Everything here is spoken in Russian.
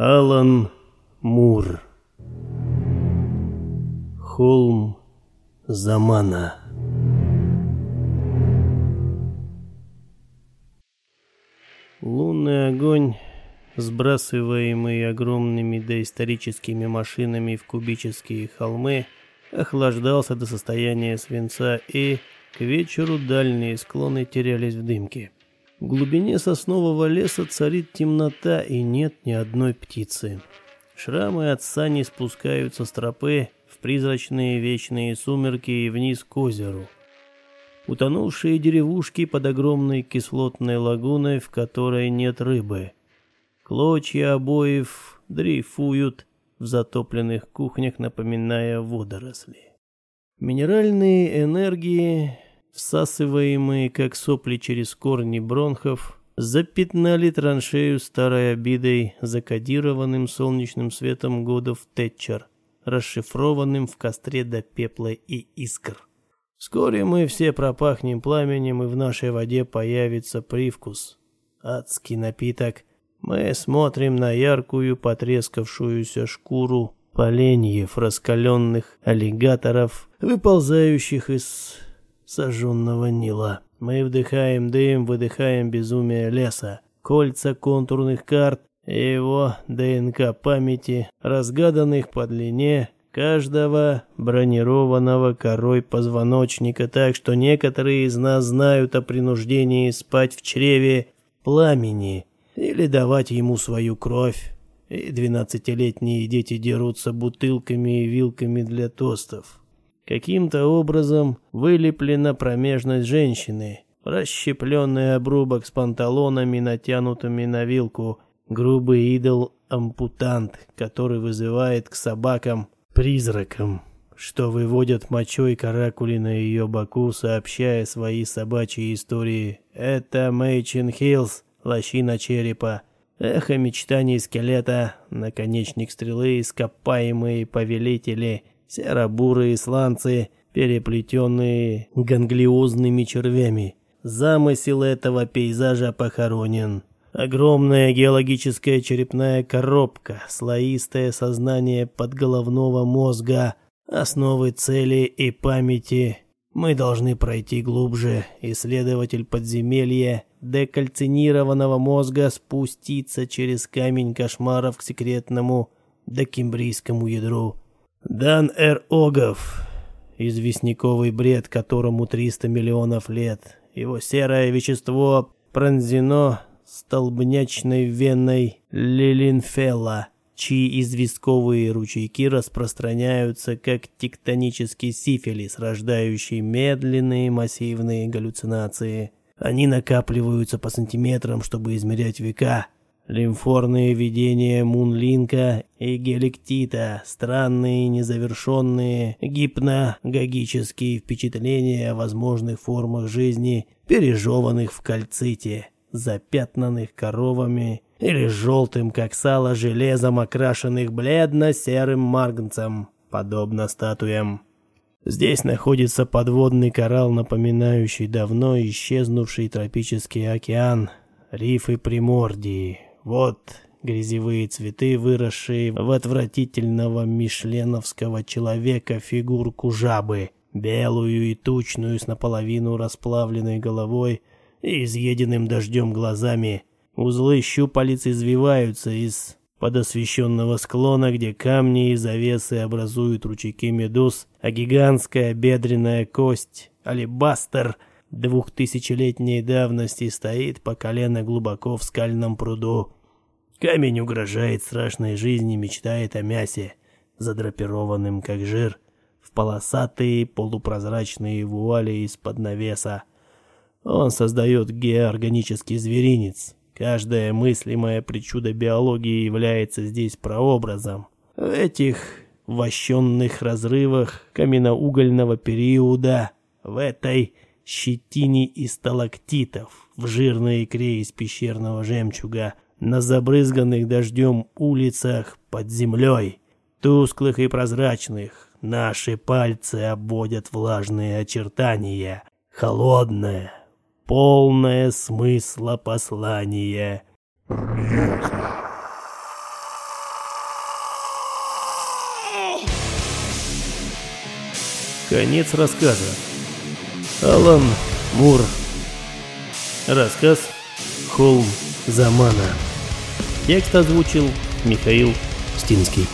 Алан Мур. Холм Замана. Лунный огонь, сбрасываемый огромными доисторическими машинами в кубические холмы, охлаждался до состояния свинца и, к вечеру, дальние склоны терялись в дымке. В глубине соснового леса царит темнота и нет ни одной птицы. Шрамы от сани спускаются с тропы в призрачные вечные сумерки и вниз к озеру. Утонувшие деревушки под огромной кислотной лагуной, в которой нет рыбы. Клочья обоев дрейфуют в затопленных кухнях, напоминая водоросли. Минеральные энергии всасываемые, как сопли через корни бронхов, запятнали траншею старой обидой, закодированным солнечным светом годов Тэтчер, расшифрованным в костре до пепла и искр. Вскоре мы все пропахнем пламенем, и в нашей воде появится привкус. Адский напиток. Мы смотрим на яркую потрескавшуюся шкуру поленьев раскаленных аллигаторов, выползающих из сожженного Нила. Мы вдыхаем дым, выдыхаем безумие леса, кольца контурных карт и его ДНК памяти, разгаданных по длине каждого бронированного корой позвоночника, так что некоторые из нас знают о принуждении спать в чреве пламени или давать ему свою кровь. И двенадцатилетние дети дерутся бутылками и вилками для тостов. Каким-то образом вылеплена промежность женщины, расщепленный обрубок с панталонами, натянутыми на вилку, грубый идол-ампутант, который вызывает к собакам призракам, что выводят мочой каракули на ее боку, сообщая свои собачьи истории. Это Мэйчин Хиллз, лощина черепа, эхо мечтаний скелета, наконечник стрелы, ископаемые повелители — серо-бурые сланцы, переплетенные ганглиозными червями. Замысел этого пейзажа похоронен. Огромная геологическая черепная коробка, слоистое сознание подголовного мозга, основы цели и памяти. Мы должны пройти глубже, исследователь подземелья, декальцинированного мозга спуститься через камень кошмаров к секретному докембрийскому ядру. Дан Эр Огов, известняковый бред, которому 300 миллионов лет. Его серое вещество пронзено столбнячной веной Лилинфелла, чьи известковые ручейки распространяются как тектонический сифилис, рождающий медленные массивные галлюцинации. Они накапливаются по сантиметрам, чтобы измерять века, Лимфорные видения Мунлинка и Геликтита, странные незавершенные гипногогические впечатления о возможных формах жизни, пережеванных в кальците, запятнанных коровами или желтым, как сало, железом, окрашенных бледно-серым марганцем, подобно статуям. Здесь находится подводный коралл, напоминающий давно исчезнувший тропический океан, рифы Примордии, вот грязевые цветы, выросшие в отвратительного мишленовского человека фигурку жабы, белую и тучную с наполовину расплавленной головой и изъеденным дождем глазами. Узлы щупалец извиваются из подосвещенного склона, где камни и завесы образуют ручейки медуз, а гигантская бедренная кость, алебастер, двухтысячелетней давности стоит по колено глубоко в скальном пруду. Камень угрожает страшной жизни, мечтает о мясе, задрапированным как жир, в полосатые полупрозрачные вуали из-под навеса. Он создает георганический зверинец. Каждая мыслимая причуда биологии является здесь прообразом. В этих вощенных разрывах каменноугольного периода, в этой щетине и сталактитов в жирной икре из пещерного жемчуга, на забрызганных дождем улицах под землей, тусклых и прозрачных, наши пальцы обводят влажные очертания, холодное, полное смысла послание. Конец рассказа. Алан Мур. Рассказ «Холм Замана». Текст озвучил Михаил Стинский.